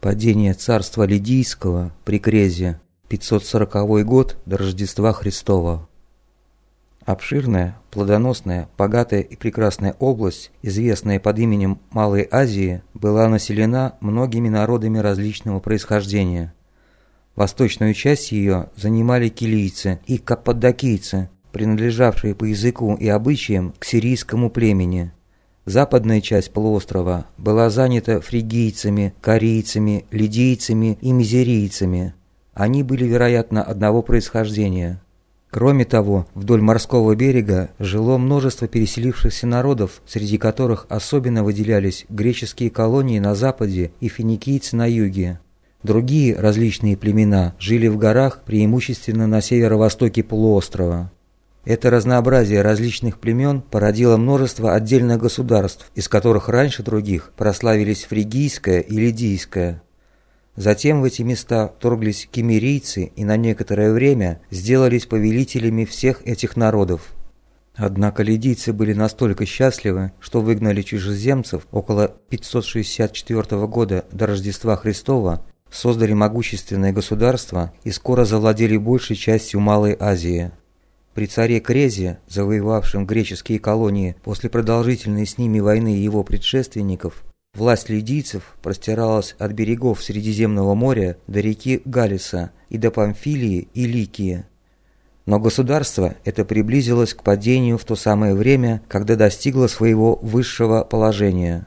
Падение царства Лидийского при Крезе, 540 год до Рождества Христова. Обширная, плодоносная, богатая и прекрасная область, известная под именем Малой Азии, была населена многими народами различного происхождения. Восточную часть ее занимали килийцы и каппадокийцы, принадлежавшие по языку и обычаям к сирийскому племени. Западная часть полуострова была занята фригийцами, корейцами, лидийцами и мизерийцами. Они были, вероятно, одного происхождения. Кроме того, вдоль морского берега жило множество переселившихся народов, среди которых особенно выделялись греческие колонии на западе и финикийцы на юге. Другие различные племена жили в горах преимущественно на северо-востоке полуострова. Это разнообразие различных племен породило множество отдельных государств, из которых раньше других прославились фригийское и лидийское. Затем в эти места торглись кемерийцы и на некоторое время сделались повелителями всех этих народов. Однако лидийцы были настолько счастливы, что выгнали чужеземцев около 564 года до Рождества Христова создали могущественное государство и скоро завладели большей частью Малой Азии. При царе Крезе, завоевавшем греческие колонии после продолжительной с ними войны его предшественников, власть лидийцев простиралась от берегов Средиземного моря до реки Галиса и до Памфилии и Ликии. Но государство это приблизилось к падению в то самое время, когда достигло своего высшего положения.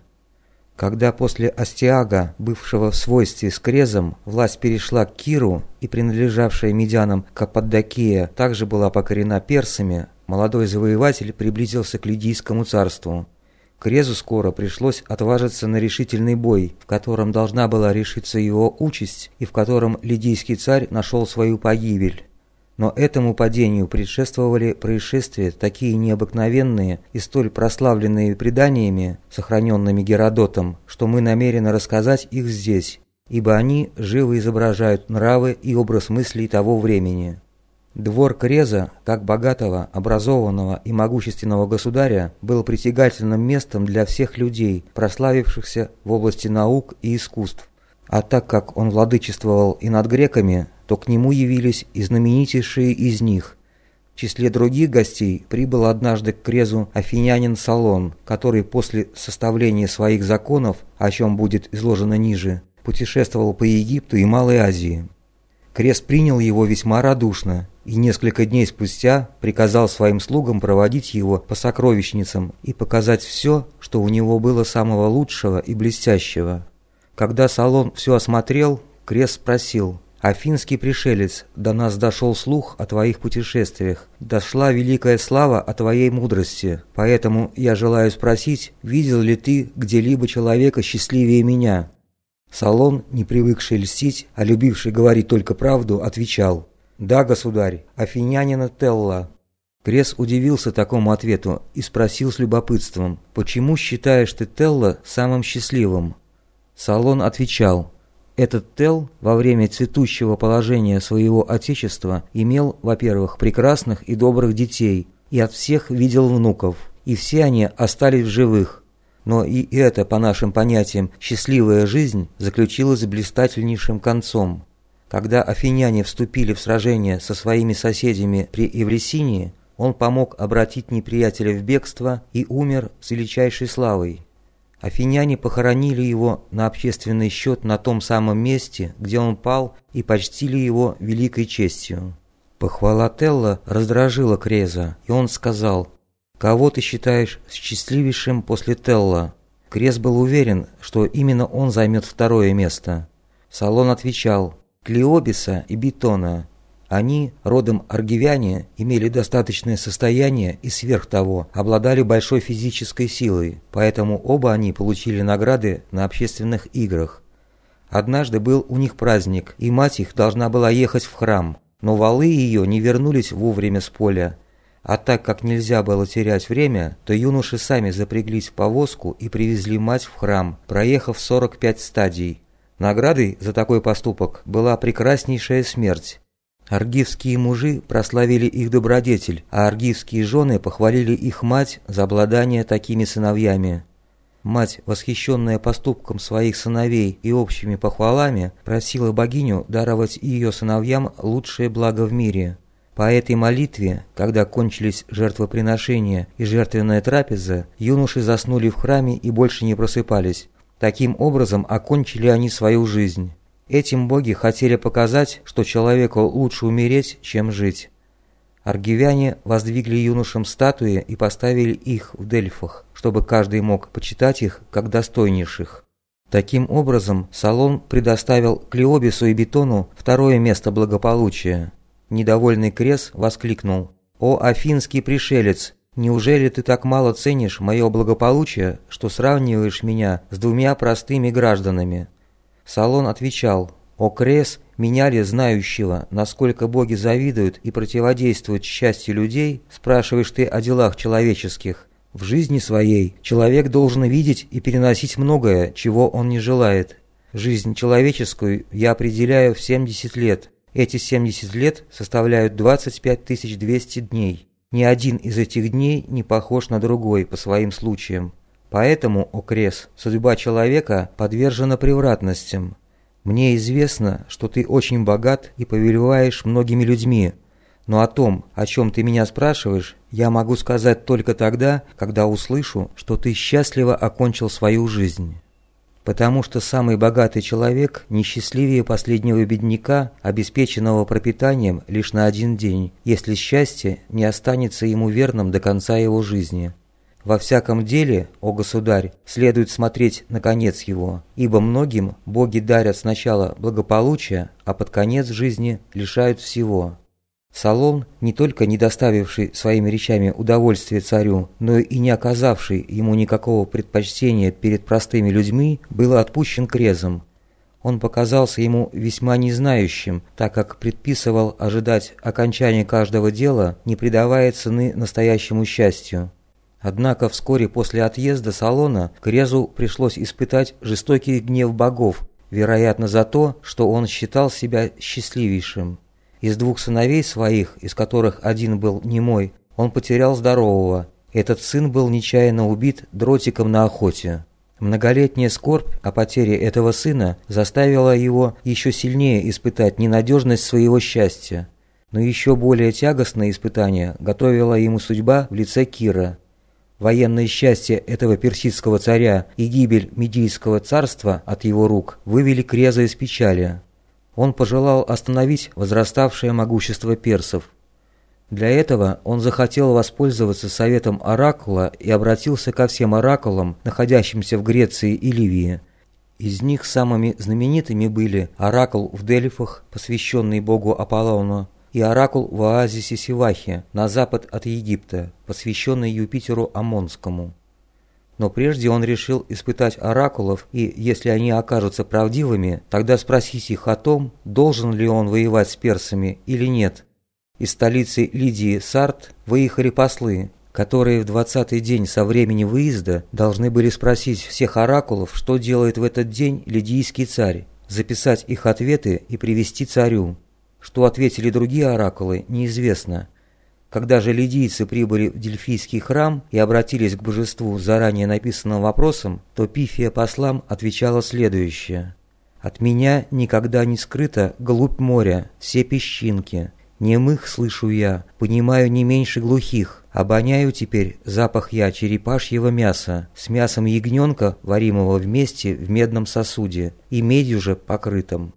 Когда после Астиага, бывшего в свойстве с Крезом, власть перешла к Киру и принадлежавшая медянам Каппадокия также была покорена персами, молодой завоеватель приблизился к Лидийскому царству. Крезу скоро пришлось отважиться на решительный бой, в котором должна была решиться его участь и в котором лидийский царь нашел свою погибель. Но этому падению предшествовали происшествия такие необыкновенные и столь прославленные преданиями, сохраненными Геродотом, что мы намерены рассказать их здесь, ибо они живо изображают нравы и образ мыслей того времени. Двор Креза, как богатого, образованного и могущественного государя, был притягательным местом для всех людей, прославившихся в области наук и искусств. А так как он владычествовал и над греками, то к нему явились и знаменитейшие из них. В числе других гостей прибыл однажды к Крезу афинянин Салон, который после составления своих законов, о чем будет изложено ниже, путешествовал по Египту и Малой Азии. Крез принял его весьма радушно и несколько дней спустя приказал своим слугам проводить его по сокровищницам и показать все, что у него было самого лучшего и блестящего. Когда Салон все осмотрел, Крес спросил – Афинский пришелец, до нас дошел слух о твоих путешествиях, дошла великая слава о твоей мудрости, поэтому я желаю спросить, видел ли ты где-либо человека счастливее меня?» Салон, не привыкший льстить, а любивший говорить только правду, отвечал «Да, государь, афинянина Телла». Крес удивился такому ответу и спросил с любопытством «Почему считаешь ты Телла самым счастливым?» Салон отвечал этот Тел во время цветущего положения своего отечества имел, во-первых, прекрасных и добрых детей, и от всех видел внуков, и все они остались в живых. Но и это, по нашим понятиям, счастливая жизнь заключилась блистательнейшим концом. Когда афиняне вступили в сражение со своими соседями при Евресинии, он помог обратить неприятеля в бегство и умер с величайшей славой. Афиняне похоронили его на общественный счет на том самом месте, где он пал, и почтили его великой честью. Похвала Телла раздражила Креза, и он сказал, «Кого ты считаешь счастливейшим после Телла?» Крез был уверен, что именно он займет второе место. Салон отвечал, «Клеобиса и Бетона, они, родом аргивяне, имели достаточное состояние и сверх того обладали большой физической силой, поэтому оба они получили награды на общественных играх. Однажды был у них праздник, и мать их должна была ехать в храм, но валы ее не вернулись вовремя с поля. А так как нельзя было терять время, то юноши сами запряглись в повозку и привезли мать в храм, проехав 45 стадий. Наградой за такой поступок была прекраснейшая смерть. Аргивские мужи прославили их добродетель, а аргивские жены похвалили их мать за обладание такими сыновьями. Мать, восхищенная поступком своих сыновей и общими похвалами, просила богиню даровать ее сыновьям лучшее благо в мире. По этой молитве, когда кончились жертвоприношения и жертвенная трапеза, юноши заснули в храме и больше не просыпались. Таким образом окончили они свою жизнь. Этим боги хотели показать, что человеку лучше умереть, чем жить. Аргивяне воздвигли юношам статуи и поставили их в Дельфах, чтобы каждый мог почитать их как достойнейших. Таким образом, Салон предоставил Клеобису и Бетону второе место благополучия. Недовольный Крес воскликнул «О, афинский пришелец, неужели ты так мало ценишь мое благополучие, что сравниваешь меня с двумя простыми гражданами?» Салон отвечал «О, Крес, меня ли, знающего, насколько боги завидуют и противодействуют счастью людей, спрашиваешь ты о делах человеческих? В жизни своей человек должен видеть и переносить многое, чего он не желает. Жизнь человеческую я определяю в 70 лет. Эти 70 лет составляют 25 200 дней. Ни один из этих дней не похож на другой по своим случаям. Поэтому, о Крес, судьба человека подвержена превратностям. Мне известно, что ты очень богат и повелеваешь многими людьми, но о том, о чем ты меня спрашиваешь, я могу сказать только тогда, когда услышу, что ты счастливо окончил свою жизнь. Потому что самый богатый человек несчастливее последнего бедняка, обеспеченного пропитанием лишь на один день, если счастье не останется ему верным до конца его жизни. Во всяком деле, о государь, следует смотреть на конец его, ибо многим боги дарят сначала благополучие, а под конец жизни лишают всего. Салон, не только не доставивший своими речами удовольствия царю, но и не оказавший ему никакого предпочтения перед простыми людьми, был отпущен крезом. Он показался ему весьма незнающим, так как предписывал ожидать окончания каждого дела, не придавая цены настоящему счастью. Однако вскоре после отъезда Салона Крезу пришлось испытать жестокий гнев богов, вероятно за то, что он считал себя счастливейшим. Из двух сыновей своих, из которых один был немой, он потерял здорового. Этот сын был нечаянно убит дротиком на охоте. Многолетняя скорбь о потере этого сына заставила его еще сильнее испытать ненадежность своего счастья. Но еще более тягостное испытание готовила ему судьба в лице Кира – Военное счастье этого персидского царя и гибель Медийского царства от его рук вывели Креза из печали. Он пожелал остановить возраставшее могущество персов. Для этого он захотел воспользоваться советом Оракула и обратился ко всем оракулам, находящимся в Греции и Ливии. Из них самыми знаменитыми были оракул в Дельфах, посвященный богу Аполлону, и оракул в оазисе Сивахи на запад от Египта, посвященный Юпитеру Амонскому. Но прежде он решил испытать оракулов, и если они окажутся правдивыми, тогда спросить их о том, должен ли он воевать с персами или нет. Из столицы Лидии Сарт выехали послы, которые в двадцатый день со времени выезда должны были спросить всех оракулов, что делает в этот день лидийский царь, записать их ответы и привести царю. Что ответили другие оракулы, неизвестно. Когда же лидийцы прибыли в Дельфийский храм и обратились к божеству заранее написанным вопросом, то Пифия послам отвечала следующее. «От меня никогда не скрыто глубь моря, все песчинки. Немых слышу я, понимаю не меньше глухих, обоняю теперь запах я черепашьего мяса, с мясом ягненка, варимого вместе в медном сосуде, и медью же покрытым.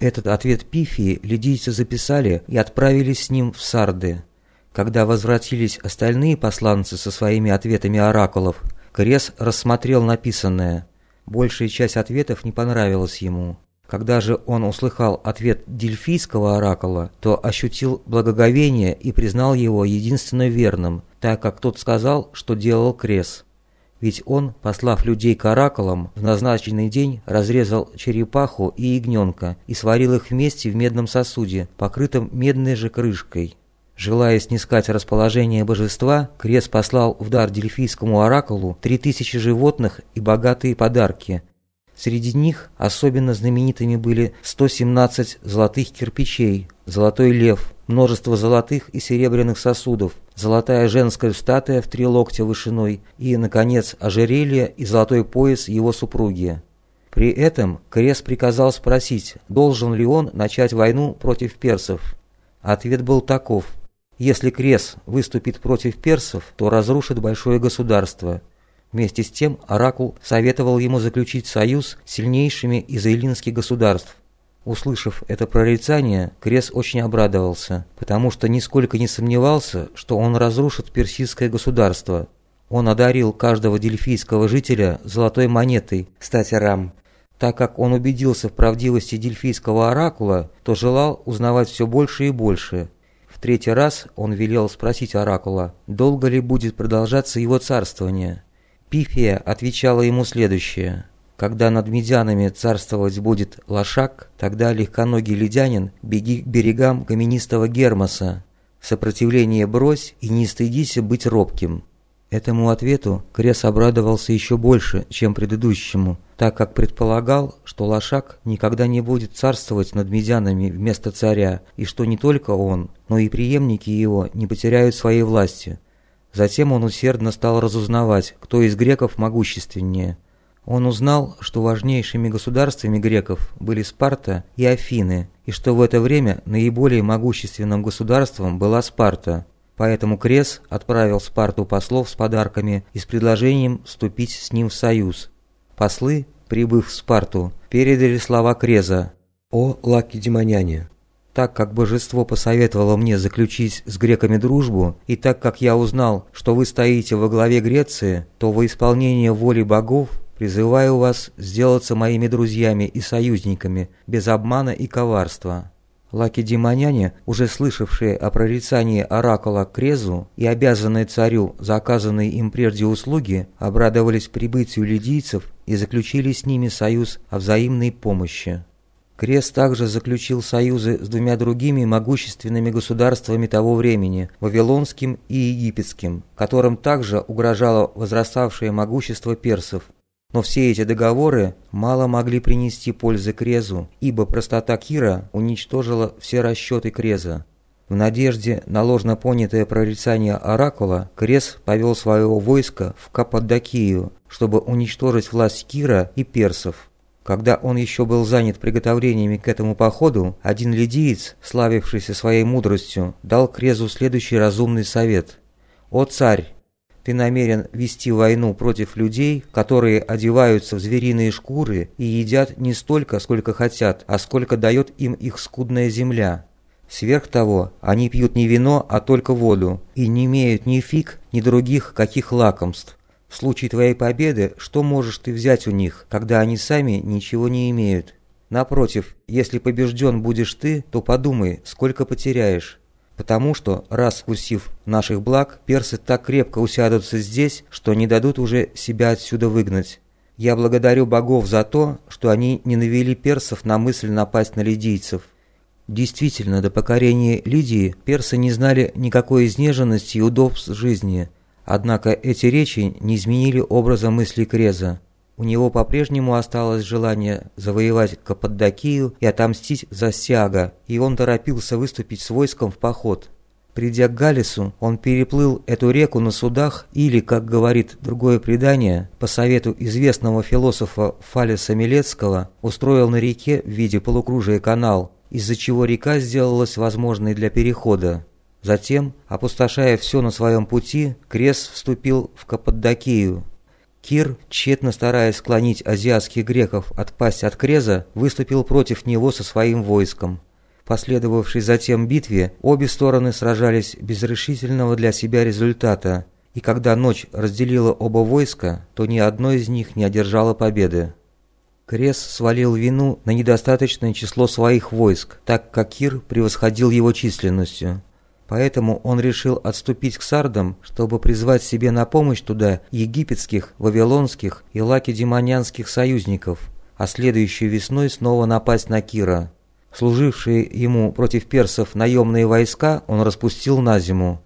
Этот ответ Пифии лидийцы записали и отправились с ним в Сарды. Когда возвратились остальные посланцы со своими ответами оракулов, Крес рассмотрел написанное. Большая часть ответов не понравилась ему. Когда же он услыхал ответ дельфийского оракула, то ощутил благоговение и признал его единственно верным, так как тот сказал, что делал Крес. Ведь он, послав людей к оракулам, в назначенный день разрезал черепаху и ягненка и сварил их вместе в медном сосуде, покрытом медной же крышкой. Желая снискать расположение божества, Крес послал в дар дельфийскому оракулу три тысячи животных и богатые подарки. Среди них особенно знаменитыми были 117 золотых кирпичей, золотой лев, множество золотых и серебряных сосудов, золотая женская статуя в три локтя вышиной и, наконец, ожерелье и золотой пояс его супруги. При этом Крес приказал спросить, должен ли он начать войну против персов. Ответ был таков. Если Крес выступит против персов, то разрушит большое государство. Вместе с тем Оракул советовал ему заключить союз с сильнейшими из эллинских государств. Услышав это прорицание, Крес очень обрадовался, потому что нисколько не сомневался, что он разрушит персидское государство. Он одарил каждого дельфийского жителя золотой монетой, кстати, рам. Так как он убедился в правдивости дельфийского оракула, то желал узнавать все больше и больше. В третий раз он велел спросить оракула, долго ли будет продолжаться его царствование. Пифия отвечала ему следующее. «Когда над медянами царствовать будет лошак, тогда легконогий ледянин беги к берегам каменистого Гермоса. Сопротивление брось и не стыдися быть робким». Этому ответу Крес обрадовался еще больше, чем предыдущему, так как предполагал, что Лошак никогда не будет царствовать над медянами вместо царя, и что не только он, но и преемники его не потеряют своей власти – Затем он усердно стал разузнавать, кто из греков могущественнее. Он узнал, что важнейшими государствами греков были Спарта и Афины, и что в это время наиболее могущественным государством была Спарта. Поэтому Крес отправил Спарту послов с подарками и с предложением вступить с ним в союз. Послы, прибыв в Спарту, передали слова Креза «О лакедемоняне, так как божество посоветовало мне заключить с греками дружбу, и так как я узнал, что вы стоите во главе Греции, то во исполнение воли богов призываю вас сделаться моими друзьями и союзниками, без обмана и коварства». Лакедемоняне, уже слышавшие о прорицании оракула Крезу и обязанные царю за оказанные им прежде услуги, обрадовались прибытию лидийцев и заключили с ними союз о взаимной помощи. Крест также заключил союзы с двумя другими могущественными государствами того времени – Вавилонским и Египетским, которым также угрожало возраставшее могущество персов. Но все эти договоры мало могли принести пользы Крезу, ибо простота Кира уничтожила все расчеты Креза. В надежде на ложно понятое прорицание Оракула, Крез повел своего войска в Каппадокию, чтобы уничтожить власть Кира и персов. Когда он еще был занят приготовлениями к этому походу, один лидиец, славившийся своей мудростью, дал Крезу следующий разумный совет. «О царь, ты намерен вести войну против людей, которые одеваются в звериные шкуры и едят не столько, сколько хотят, а сколько дает им их скудная земля. Сверх того, они пьют не вино, а только воду, и не имеют ни фиг, ни других каких лакомств. В случае твоей победы, что можешь ты взять у них, когда они сами ничего не имеют? Напротив, если побежден будешь ты, то подумай, сколько потеряешь. Потому что, раз вкусив наших благ, персы так крепко усядутся здесь, что не дадут уже себя отсюда выгнать. Я благодарю богов за то, что они не навели персов на мысль напасть на лидийцев. Действительно, до покорения Лидии персы не знали никакой изнеженности и удобств жизни – Однако эти речи не изменили образа мысли Креза. У него по-прежнему осталось желание завоевать Каппадокию и отомстить за Сиага, и он торопился выступить с войском в поход. Придя к Галису, он переплыл эту реку на судах или, как говорит другое предание, по совету известного философа Фалеса Милецкого, устроил на реке в виде полукружия канал, из-за чего река сделалась возможной для перехода. Затем, опустошая все на своем пути, Крес вступил в Каппадокию. Кир, тщетно стараясь склонить азиатских греков отпасть от Креза, выступил против него со своим войском. Последовавшей затем битве, обе стороны сражались без решительного для себя результата, и когда ночь разделила оба войска, то ни одно из них не одержало победы. Крес свалил вину на недостаточное число своих войск, так как Кир превосходил его численностью. Поэтому он решил отступить к сардам, чтобы призвать себе на помощь туда египетских, вавилонских и лакедемонянских союзников, а следующей весной снова напасть на Кира. Служившие ему против персов наемные войска он распустил на зиму.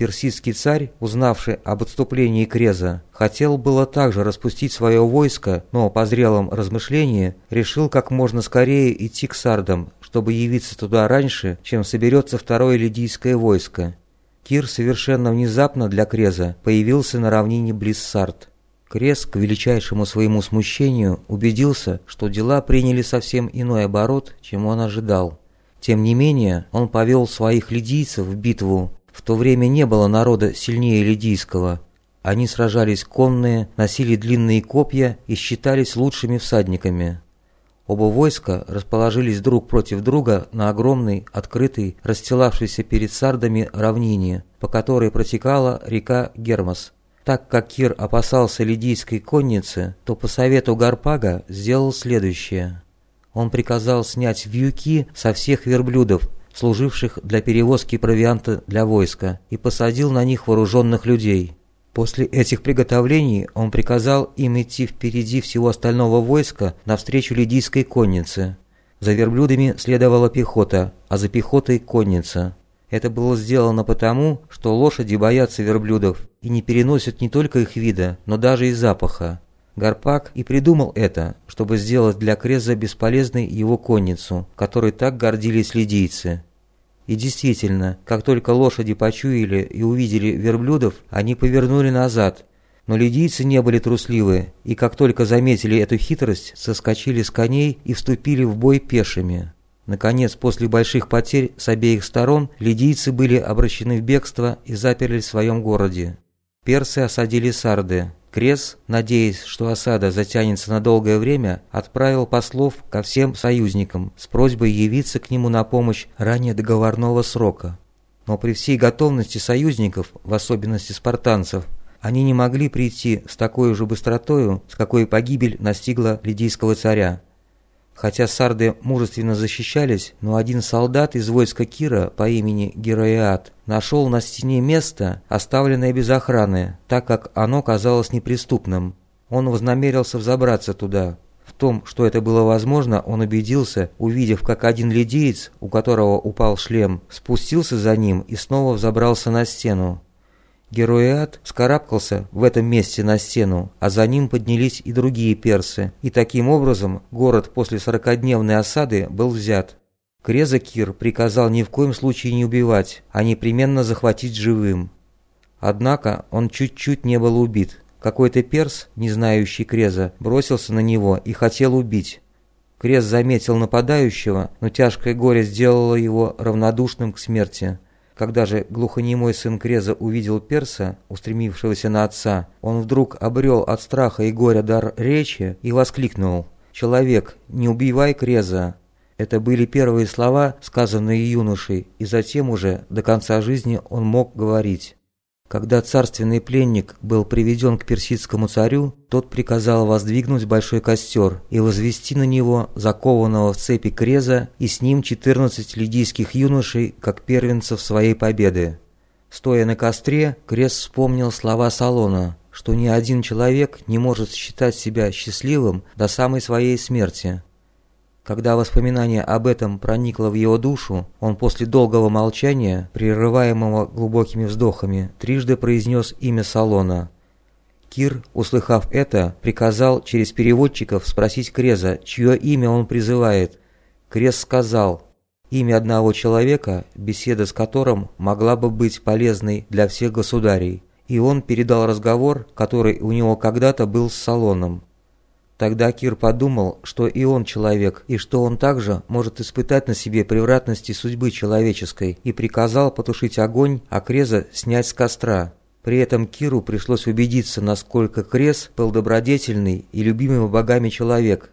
Персидский царь, узнавший об отступлении Креза, хотел было также распустить свое войско, но по зрелом размышлении решил как можно скорее идти к сардам, чтобы явиться туда раньше, чем соберется второе лидийское войско. Кир совершенно внезапно для Креза появился на равнине близ Сард. Крез, к величайшему своему смущению, убедился, что дела приняли совсем иной оборот, чем он ожидал. Тем не менее, он повел своих лидийцев в битву, в то время не было народа сильнее лидийского. Они сражались конные, носили длинные копья и считались лучшими всадниками. Оба войска расположились друг против друга на огромной, открытой, расстилавшейся перед сардами равнине, по которой протекала река Гермос. Так как Кир опасался лидийской конницы, то по совету Гарпага сделал следующее. Он приказал снять вьюки со всех верблюдов, служивших для перевозки провианта для войска, и посадил на них вооруженных людей. После этих приготовлений он приказал им идти впереди всего остального войска навстречу лидийской коннице. За верблюдами следовала пехота, а за пехотой конница. Это было сделано потому, что лошади боятся верблюдов и не переносят не только их вида, но даже и запаха. Гарпак и придумал это, чтобы сделать для Креза бесполезной его конницу, которой так гордились лидийцы. И действительно, как только лошади почуяли и увидели верблюдов, они повернули назад. Но лидийцы не были трусливы, и как только заметили эту хитрость, соскочили с коней и вступили в бой пешими. Наконец, после больших потерь с обеих сторон, лидийцы были обращены в бегство и заперлись в своем городе. Персы осадили Сарды. Крес, надеясь, что осада затянется на долгое время, отправил послов ко всем союзникам с просьбой явиться к нему на помощь ранее договорного срока. Но при всей готовности союзников, в особенности спартанцев, они не могли прийти с такой же быстротою, с какой погибель настигла лидийского царя. Хотя сарды мужественно защищались, но один солдат из войска Кира по имени Героиад нашел на стене место, оставленное без охраны, так как оно казалось неприступным. Он вознамерился взобраться туда. В том, что это было возможно, он убедился, увидев, как один лидеец, у которого упал шлем, спустился за ним и снова взобрался на стену. Героиад скарабкался в этом месте на стену, а за ним поднялись и другие персы, и таким образом город после сорокадневной осады был взят. Креза Кир приказал ни в коем случае не убивать, а непременно захватить живым. Однако он чуть-чуть не был убит. Какой-то перс, не знающий Креза, бросился на него и хотел убить. Крез заметил нападающего, но тяжкое горе сделало его равнодушным к смерти. Когда же глухонемой сын Креза увидел перса, устремившегося на отца, он вдруг обрел от страха и горя дар речи и воскликнул «Человек, не убивай Креза!» Это были первые слова, сказанные юношей, и затем уже до конца жизни он мог говорить. Когда царственный пленник был приведен к персидскому царю, тот приказал воздвигнуть большой костер и возвести на него закованного в цепи Креза и с ним 14 лидийских юношей, как первенцев своей победы. Стоя на костре, Крез вспомнил слова Салона, что ни один человек не может считать себя счастливым до самой своей смерти. Когда воспоминание об этом проникло в его душу, он после долгого молчания, прерываемого глубокими вздохами, трижды произнес имя Салона. Кир, услыхав это, приказал через переводчиков спросить Креза, чье имя он призывает. Крез сказал «Имя одного человека, беседа с которым могла бы быть полезной для всех государей». И он передал разговор, который у него когда-то был с Салоном. Тогда Кир подумал, что и он человек, и что он также может испытать на себе превратности судьбы человеческой, и приказал потушить огонь, а Креза снять с костра. При этом Киру пришлось убедиться, насколько Крез был добродетельный и любимый богами человек.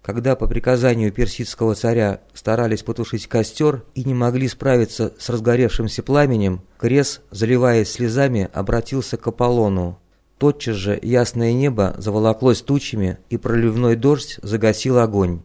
Когда по приказанию персидского царя старались потушить костер и не могли справиться с разгоревшимся пламенем, Крез, заливаясь слезами, обратился к Аполлону. Тотчас же ясное небо заволоклось тучами, и проливной дождь загасил огонь.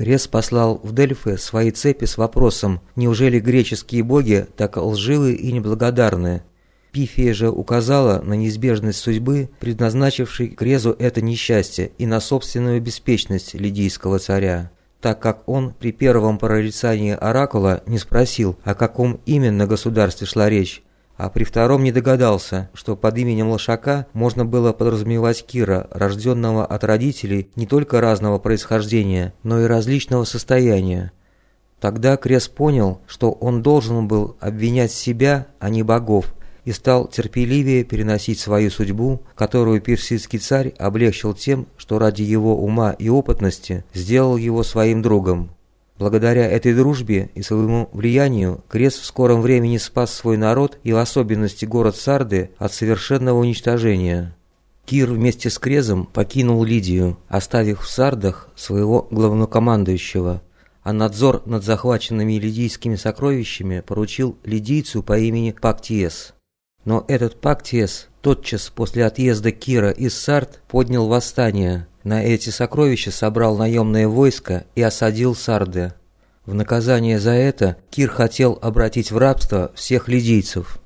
Крес послал в Дельфы свои цепи с вопросом, неужели греческие боги так лживы и неблагодарны? Пифия же указала на неизбежность судьбы, предназначившей Крезу это несчастье, и на собственную беспечность лидийского царя, так как он при первом прорицании оракула не спросил, о каком именно государстве шла речь, а при втором не догадался, что под именем Лошака можно было подразумевать Кира, рожденного от родителей не только разного происхождения, но и различного состояния. Тогда Крес понял, что он должен был обвинять себя, а не богов, и стал терпеливее переносить свою судьбу, которую персидский царь облегчил тем, что ради его ума и опытности сделал его своим другом. Благодаря этой дружбе и своему влиянию Крес в скором времени спас свой народ и в особенности город Сарды от совершенного уничтожения. Кир вместе с Крезом покинул Лидию, оставив в Сардах своего главнокомандующего, а надзор над захваченными лидийскими сокровищами поручил лидийцу по имени Пактиес. Но этот Пактиес тотчас после отъезда Кира из Сард поднял восстание – на эти сокровища собрал наемное войско и осадил Сарды. В наказание за это Кир хотел обратить в рабство всех лидийцев.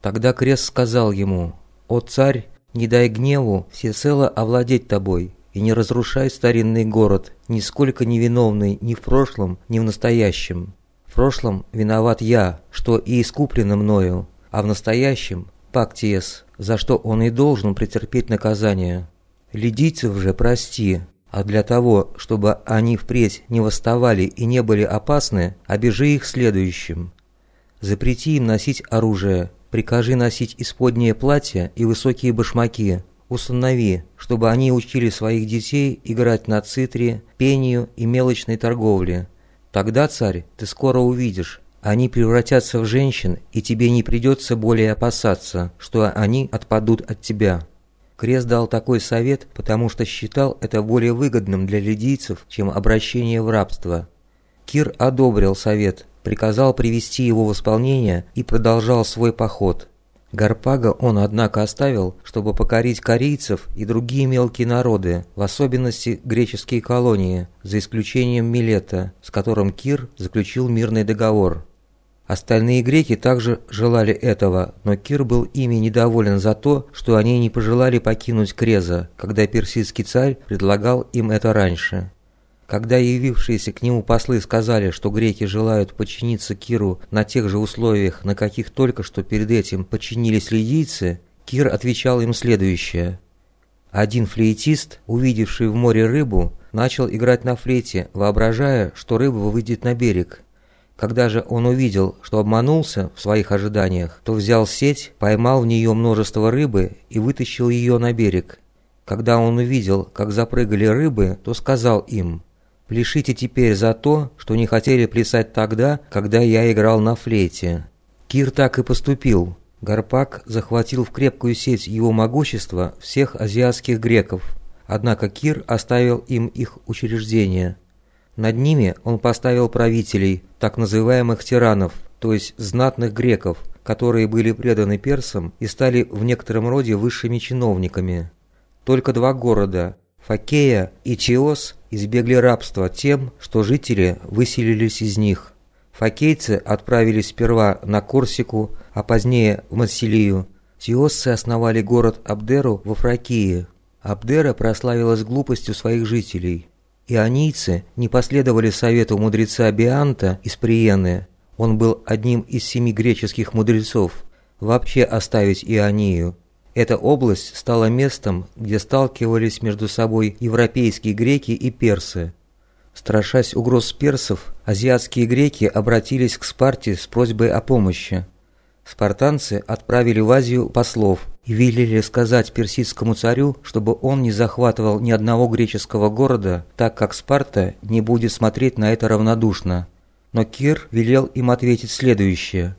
Тогда Крест сказал ему, «О царь, не дай гневу всецело овладеть тобой, и не разрушай старинный город, нисколько не виновный ни в прошлом, ни в настоящем. В прошлом виноват я, что и искуплено мною, а в настоящем – Пактиес, за что он и должен претерпеть наказание. Лидийцев же прости, а для того, чтобы они впредь не восставали и не были опасны, обижи их следующим. Запрети им носить оружие, прикажи носить исподнее платья и высокие башмаки, установи, чтобы они учили своих детей играть на цитре, пению и мелочной торговле. Тогда, царь, ты скоро увидишь, они превратятся в женщин, и тебе не придется более опасаться, что они отпадут от тебя». Крест дал такой совет, потому что считал это более выгодным для лидийцев, чем обращение в рабство. Кир одобрил совет, приказал привести его в исполнение и продолжал свой поход. Гарпага он, однако, оставил, чтобы покорить корейцев и другие мелкие народы, в особенности греческие колонии, за исключением Милета, с которым Кир заключил мирный договор. Остальные греки также желали этого, но Кир был ими недоволен за то, что они не пожелали покинуть Креза, когда персидский царь предлагал им это раньше. Когда явившиеся к нему послы сказали, что греки желают подчиниться Киру на тех же условиях, на каких только что перед этим подчинились лидийцы, Кир отвечал им следующее. Один флейтист, увидевший в море рыбу, начал играть на флейте, воображая, что рыба выйдет на берег, когда же он увидел, что обманулся в своих ожиданиях, то взял сеть, поймал в нее множество рыбы и вытащил ее на берег. Когда он увидел, как запрыгали рыбы, то сказал им, «Пляшите теперь за то, что не хотели плясать тогда, когда я играл на флейте». Кир так и поступил. Гарпак захватил в крепкую сеть его могущества всех азиатских греков, однако Кир оставил им их учреждения – над ними он поставил правителей, так называемых тиранов, то есть знатных греков, которые были преданы персам и стали в некотором роде высшими чиновниками. Только два города – Факея и Чиос – избегли рабства тем, что жители выселились из них. Факейцы отправились сперва на Корсику, а позднее в Массилию. Тиосцы основали город Абдеру во Фракии. Абдера прославилась глупостью своих жителей – Ионийцы не последовали совету мудреца Бианта из Приены, он был одним из семи греческих мудрецов, вообще оставить Ионию. Эта область стала местом, где сталкивались между собой европейские греки и персы. Страшась угроз персов, азиатские греки обратились к Спарте с просьбой о помощи. Спартанцы отправили в Азию послов и велели сказать персидскому царю, чтобы он не захватывал ни одного греческого города, так как Спарта не будет смотреть на это равнодушно. Но Кир велел им ответить следующее.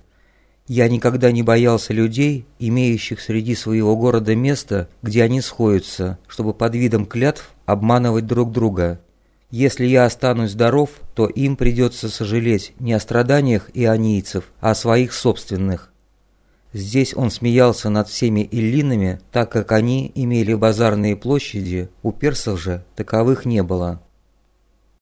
«Я никогда не боялся людей, имеющих среди своего города место, где они сходятся, чтобы под видом клятв обманывать друг друга. Если я останусь здоров, то им придется сожалеть не о страданиях ионийцев, а о своих собственных. Здесь он смеялся над всеми иллинами, так как они имели базарные площади, у персов же таковых не было.